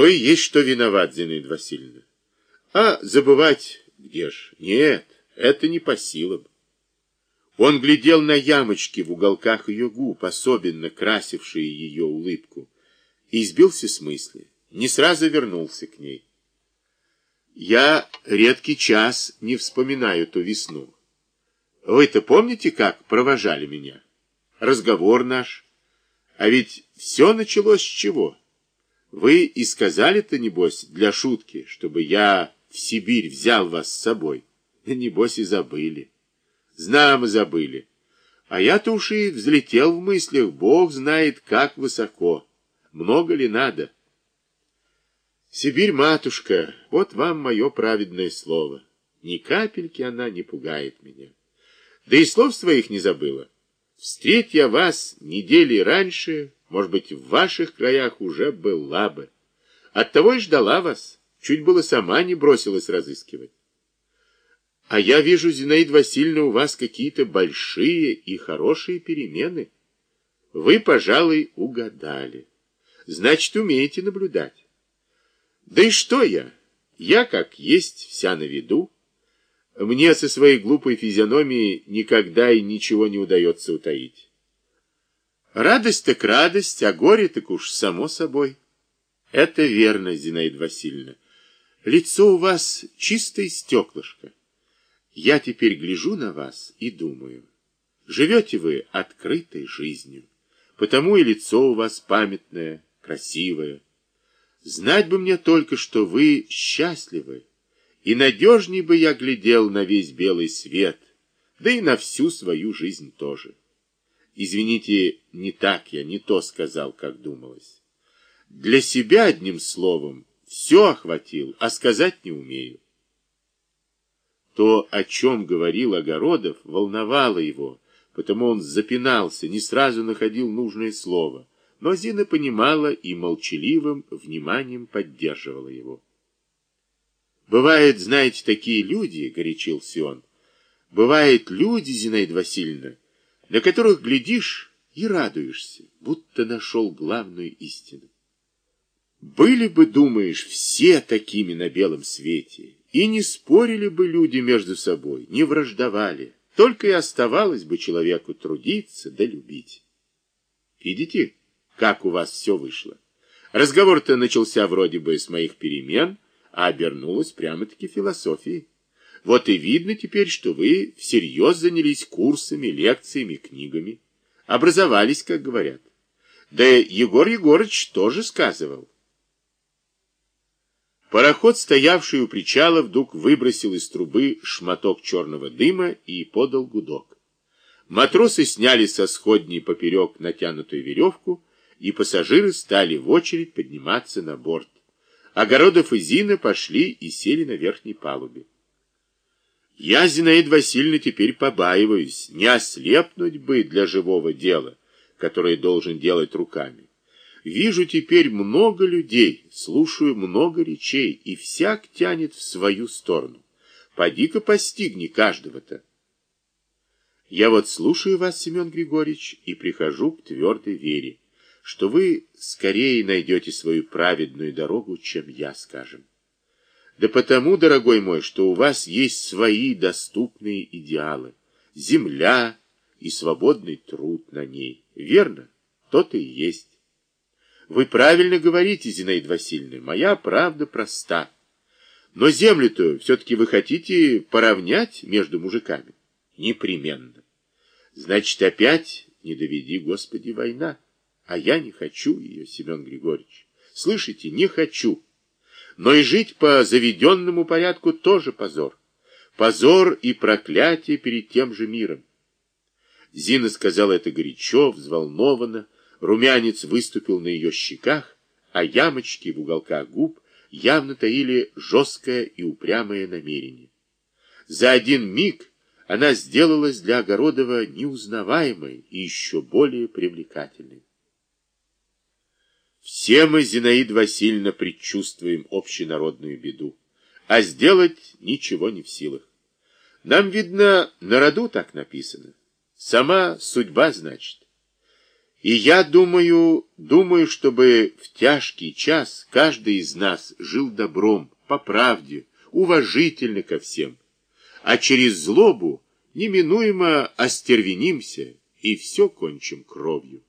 То и есть, что виноват, Зинаида Васильевна. А забывать где ж? Нет, это не по силам. Он глядел на ямочки в уголках ее губ, особенно красившие ее улыбку, и сбился с мысли, не сразу вернулся к ней. Я редкий час не вспоминаю ту весну. Вы-то помните, как провожали меня? Разговор наш. А ведь все началось с чего? Вы и сказали-то, небось, для шутки, чтобы я в Сибирь взял вас с собой. Небось и забыли. Знамо забыли. А я-то уж и взлетел в мыслях, Бог знает, как высоко. Много ли надо? Сибирь, матушка, вот вам мое праведное слово. Ни капельки она не пугает меня. Да и слов своих не забыла. Встреть я вас недели раньше, может быть, в ваших краях уже была бы. Оттого и ждала вас. Чуть было сама не бросилась разыскивать. А я вижу, Зинаида Васильевна, у вас какие-то большие и хорошие перемены. Вы, пожалуй, угадали. Значит, умеете наблюдать. Да и что я? Я, как есть, вся на виду. Мне со своей глупой физиономией никогда и ничего не удается утаить. Радость так радость, а горе так уж само собой. Это верно, Зинаида Васильевна. Лицо у вас чистое стеклышко. Я теперь гляжу на вас и думаю, живете вы открытой жизнью, потому и лицо у вас памятное, красивое. Знать бы мне только, что вы счастливы, и надежней бы я глядел на весь белый свет, да и на всю свою жизнь тоже. Извините, не так я, не то сказал, как думалось. Для себя, одним словом, все охватил, а сказать не умею. То, о чем говорил Огородов, волновало его, потому он запинался, не сразу находил нужное слово. Но Зина понимала и молчаливым вниманием поддерживала его. «Бывают, знаете, такие люди, — горячился он, — бывают люди, Зинаида Васильевна, на которых глядишь и радуешься, будто нашел главную истину. Были бы, думаешь, все такими на белом свете, и не спорили бы люди между собой, не враждовали, только и оставалось бы человеку трудиться да любить. Видите, как у вас все вышло? Разговор-то начался вроде бы с моих перемен, а обернулось прямо-таки философией. Вот и видно теперь, что вы всерьез занялись курсами, лекциями, книгами. Образовались, как говорят. Да Егор Егорыч тоже сказывал. Пароход, стоявший у причала, вдруг выбросил из трубы шматок черного дыма и подал гудок. Матросы сняли со сходней поперек натянутую веревку, и пассажиры стали в очередь подниматься на борт. Огородов и Зина пошли и сели на верхней палубе. Я, Зинаида Васильевна, теперь побаиваюсь, не ослепнуть бы для живого дела, которое должен делать руками. Вижу теперь много людей, слушаю много речей, и всяк тянет в свою сторону. Поди-ка постигни каждого-то. Я вот слушаю вас, Семен Григорьевич, и прихожу к твердой вере, что вы скорее найдете свою праведную дорогу, чем я, скажем. Да потому, дорогой мой, что у вас есть свои доступные идеалы. Земля и свободный труд на ней. Верно? То-то и есть. Вы правильно говорите, Зинаида Васильевна, моя правда проста. Но землю-то все-таки вы хотите поравнять между мужиками? Непременно. Значит, опять не доведи, Господи, война. А я не хочу ее, Семен Григорьевич. Слышите, не хочу. Но и жить по заведенному порядку тоже позор. Позор и проклятие перед тем же миром. Зина сказала это горячо, взволнованно, Румянец выступил на ее щеках, а ямочки в уголках губ явно таили жесткое и упрямое намерение. За один миг она сделалась для Огородова неузнаваемой и еще более привлекательной. Все мы, Зинаида Васильевна, предчувствуем общенародную беду, а сделать ничего не в силах. Нам, видно, на роду так написано. Сама судьба, значит. И я думаю, думаю, чтобы в тяжкий час каждый из нас жил добром, по правде, уважительно ко всем, а через злобу неминуемо остервенимся и все кончим кровью.